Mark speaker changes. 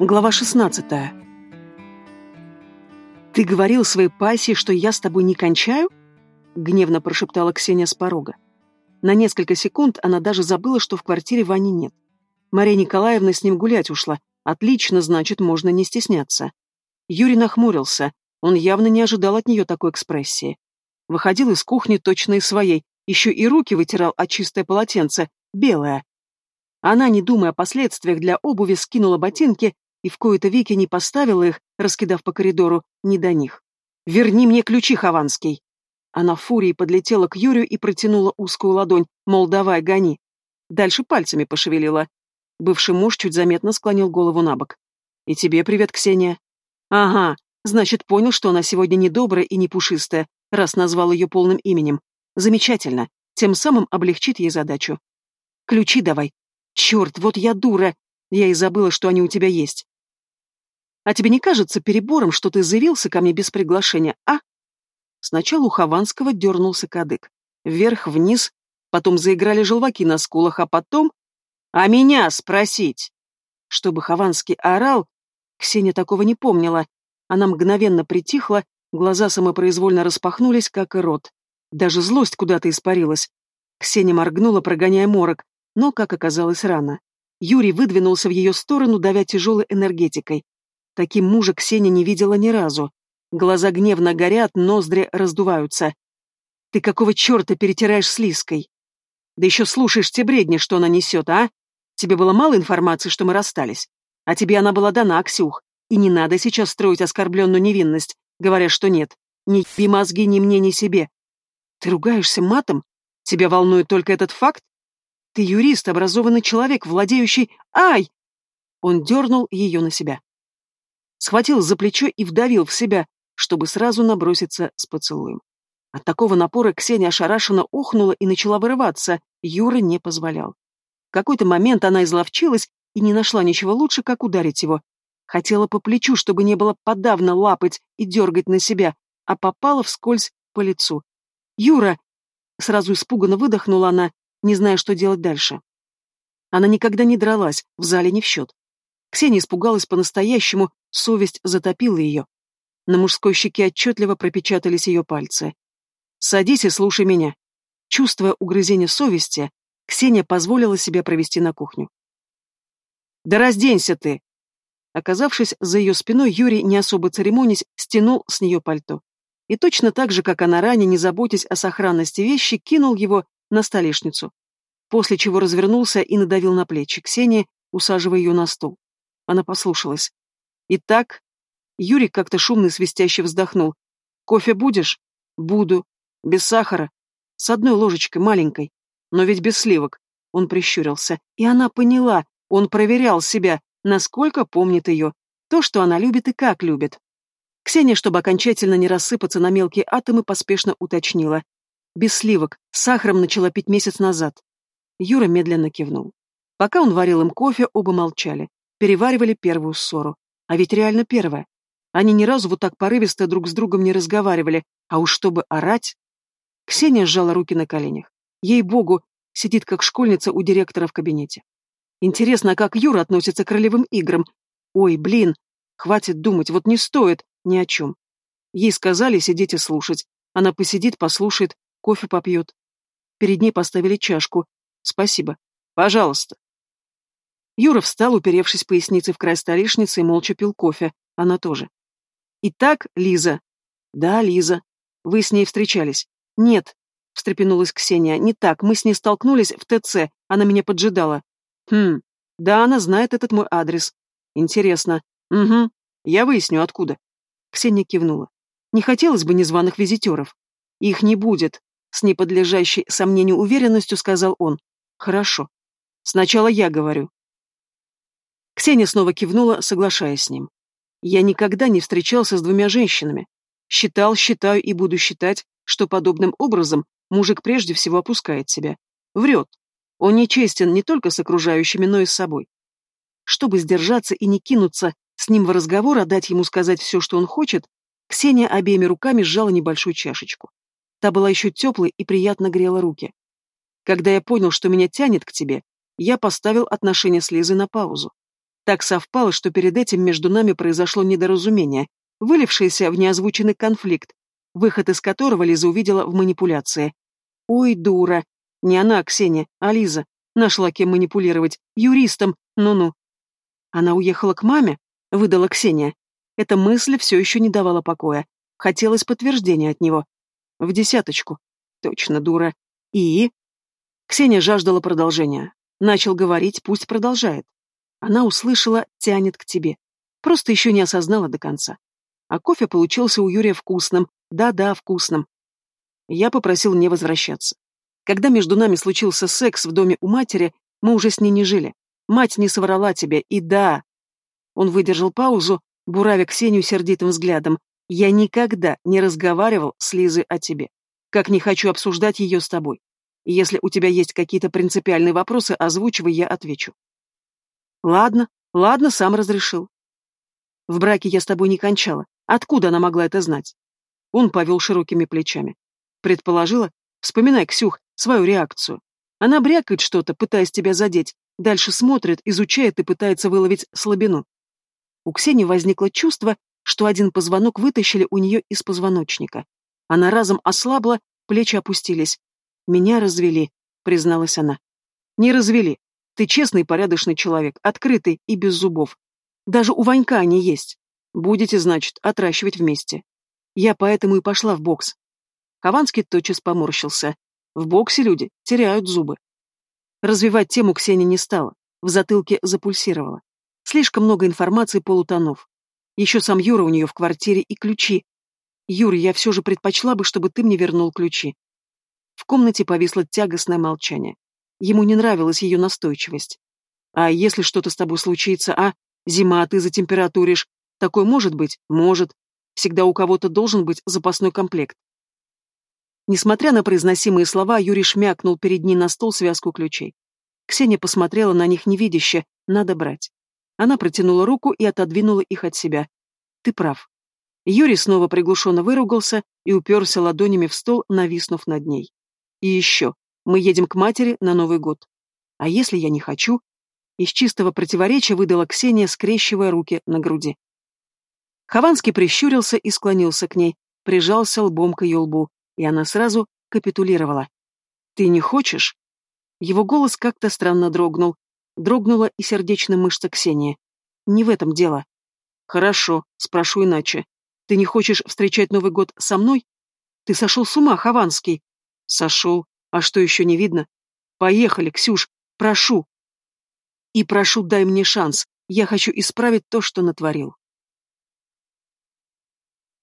Speaker 1: Глава 16. «Ты говорил своей пассии, что я с тобой не кончаю?» — гневно прошептала Ксения с порога. На несколько секунд она даже забыла, что в квартире Вани нет. Мария Николаевна с ним гулять ушла. Отлично, значит, можно не стесняться. Юрий нахмурился. Он явно не ожидал от нее такой экспрессии. Выходил из кухни точно из своей, еще и руки вытирал от чистое полотенце, белое. Она, не думая о последствиях для обуви, скинула ботинки и в кои-то веки не поставила их, раскидав по коридору, не до них. «Верни мне ключи, Хованский!» Она в фурии подлетела к Юрию и протянула узкую ладонь, мол, давай, гони. Дальше пальцами пошевелила. Бывший муж чуть заметно склонил голову на бок. «И тебе привет, Ксения». «Ага, значит, понял, что она сегодня не добрая и не пушистая, раз назвал ее полным именем. Замечательно, тем самым облегчит ей задачу. Ключи давай. Черт, вот я дура. Я и забыла, что они у тебя есть. А тебе не кажется перебором, что ты заявился ко мне без приглашения, а? Сначала у Хованского дернулся кадык. Вверх-вниз, потом заиграли желваки на скулах, а потом... А меня спросить! Чтобы Хованский орал, Ксения такого не помнила. Она мгновенно притихла, глаза самопроизвольно распахнулись, как и рот. Даже злость куда-то испарилась. Ксения моргнула, прогоняя морок, но, как оказалось, рано. Юрий выдвинулся в ее сторону, давя тяжелой энергетикой. Таким мужа Ксения не видела ни разу. Глаза гневно горят, ноздри раздуваются. «Ты какого черта перетираешь с Лиской? Да еще слушаешь те бредни, что она несет, а? Тебе было мало информации, что мы расстались? А тебе она была дана, Ксюх. И не надо сейчас строить оскорбленную невинность, говоря, что нет. Ни еби мозги ни мне, ни себе. Ты ругаешься матом? Тебя волнует только этот факт? Ты юрист, образованный человек, владеющий... Ай!» Он дернул ее на себя. Схватил за плечо и вдавил в себя, чтобы сразу наброситься с поцелуем. От такого напора Ксения ошарашенно ухнула и начала вырываться, Юра не позволял. В какой-то момент она изловчилась и не нашла ничего лучше, как ударить его. Хотела по плечу, чтобы не было подавно лапать и дергать на себя, а попала вскользь по лицу. «Юра!» Сразу испуганно выдохнула она не зная, что делать дальше. Она никогда не дралась, в зале не в счет. Ксения испугалась по-настоящему, совесть затопила ее. На мужской щеке отчетливо пропечатались ее пальцы. «Садись и слушай меня». Чувствуя угрызение совести, Ксения позволила себе провести на кухню. «Да разденься ты!» Оказавшись за ее спиной, Юрий, не особо церемонясь, стянул с нее пальто. И точно так же, как она ранее, не заботясь о сохранности вещи, кинул его на столешницу, после чего развернулся и надавил на плечи Ксении, усаживая ее на стул. Она послушалась. «Итак...» Юрий как-то шумно и свистяще вздохнул. «Кофе будешь?» «Буду. Без сахара. С одной ложечкой, маленькой. Но ведь без сливок». Он прищурился. И она поняла, он проверял себя, насколько помнит ее. То, что она любит и как любит. Ксения, чтобы окончательно не рассыпаться на мелкие атомы, поспешно уточнила. Без сливок, с сахаром начала пить месяц назад. Юра медленно кивнул. Пока он варил им кофе, оба молчали. Переваривали первую ссору. А ведь реально первая. Они ни разу вот так порывисто друг с другом не разговаривали, а уж чтобы орать... Ксения сжала руки на коленях. Ей-богу, сидит как школьница у директора в кабинете. Интересно, как Юра относится к ролевым играм? Ой, блин, хватит думать, вот не стоит ни о чем. Ей сказали сидеть и слушать. Она посидит, послушает, кофе попьет. Перед ней поставили чашку. Спасибо. Пожалуйста. Юра встал, уперевшись поясницей в край столешницы, и молча пил кофе. Она тоже. Итак, Лиза. Да, Лиза. Вы с ней встречались? Нет, встрепенулась Ксения. Не так, мы с ней столкнулись в ТЦ, она меня поджидала. Хм, да, она знает этот мой адрес. Интересно. Угу, я выясню, откуда. Ксения кивнула. Не хотелось бы незваных визитеров. Их не будет, с неподлежащей сомнению уверенностью сказал он. Хорошо. Сначала я говорю. Ксения снова кивнула, соглашаясь с ним. Я никогда не встречался с двумя женщинами. Считал, считаю и буду считать, что подобным образом мужик прежде всего опускает себя. Врет. Он нечестен не только с окружающими, но и с собой. Чтобы сдержаться и не кинуться с ним в разговор, а дать ему сказать все, что он хочет, Ксения обеими руками сжала небольшую чашечку. Та была еще теплой и приятно грела руки. Когда я понял, что меня тянет к тебе, я поставил отношения с Лизой на паузу. Так совпало, что перед этим между нами произошло недоразумение, вылившееся в неозвученный конфликт, выход из которого Лиза увидела в манипуляции. «Ой, дура! Не она, Ксения, а Лиза. Нашла кем манипулировать. Юристом. Ну-ну». Она уехала к маме? Выдала Ксения. Эта мысль все еще не давала покоя. Хотелось подтверждения от него. В десяточку. Точно, дура. И? Ксения жаждала продолжения. Начал говорить, пусть продолжает. Она услышала «тянет к тебе». Просто еще не осознала до конца. А кофе получился у Юрия вкусным. Да-да, вкусным. Я попросил не возвращаться. Когда между нами случился секс в доме у матери, мы уже с ней не жили. Мать не соврала тебе, и да. Он выдержал паузу, буравя Ксению сердитым взглядом. Я никогда не разговаривал с Лизой о тебе. Как не хочу обсуждать ее с тобой. Если у тебя есть какие-то принципиальные вопросы, озвучивай, я отвечу. Ладно, ладно, сам разрешил. В браке я с тобой не кончала. Откуда она могла это знать? Он повел широкими плечами. Предположила? Вспоминай, Ксюх, свою реакцию. Она брякает что-то, пытаясь тебя задеть, дальше смотрит, изучает и пытается выловить слабину. У Ксении возникло чувство, что один позвонок вытащили у нее из позвоночника. Она разом ослабла, плечи опустились. «Меня развели», — призналась она. «Не развели. Ты честный порядочный человек, открытый и без зубов. Даже у Ванька они есть. Будете, значит, отращивать вместе. Я поэтому и пошла в бокс. Хованский тотчас поморщился. В боксе люди теряют зубы. Развивать тему Ксения не стала. В затылке запульсировала. Слишком много информации полутонов. Еще сам Юра у нее в квартире и ключи. Юра, я все же предпочла бы, чтобы ты мне вернул ключи. В комнате повисло тягостное молчание. Ему не нравилась ее настойчивость. А если что-то с тобой случится, а? Зима, а ты затемпературишь. Такое может быть? Может. Всегда у кого-то должен быть запасной комплект. Несмотря на произносимые слова, Юрий шмякнул перед ней на стол связку ключей. Ксения посмотрела на них невидяще, надо брать. Она протянула руку и отодвинула их от себя. Ты прав. Юрий снова приглушенно выругался и уперся ладонями в стол, нависнув над ней. И еще. Мы едем к матери на Новый год. А если я не хочу? Из чистого противоречия выдала Ксения, скрещивая руки на груди. Хованский прищурился и склонился к ней, прижался лбом к ее лбу, и она сразу капитулировала. «Ты не хочешь?» Его голос как-то странно дрогнул. Дрогнула и сердечная мышца Ксении. «Не в этом дело». «Хорошо, спрошу иначе. Ты не хочешь встречать Новый год со мной? Ты сошел с ума, Хованский?» Сошел. А что еще не видно? Поехали, Ксюш, прошу. И прошу, дай мне шанс. Я хочу исправить то, что натворил.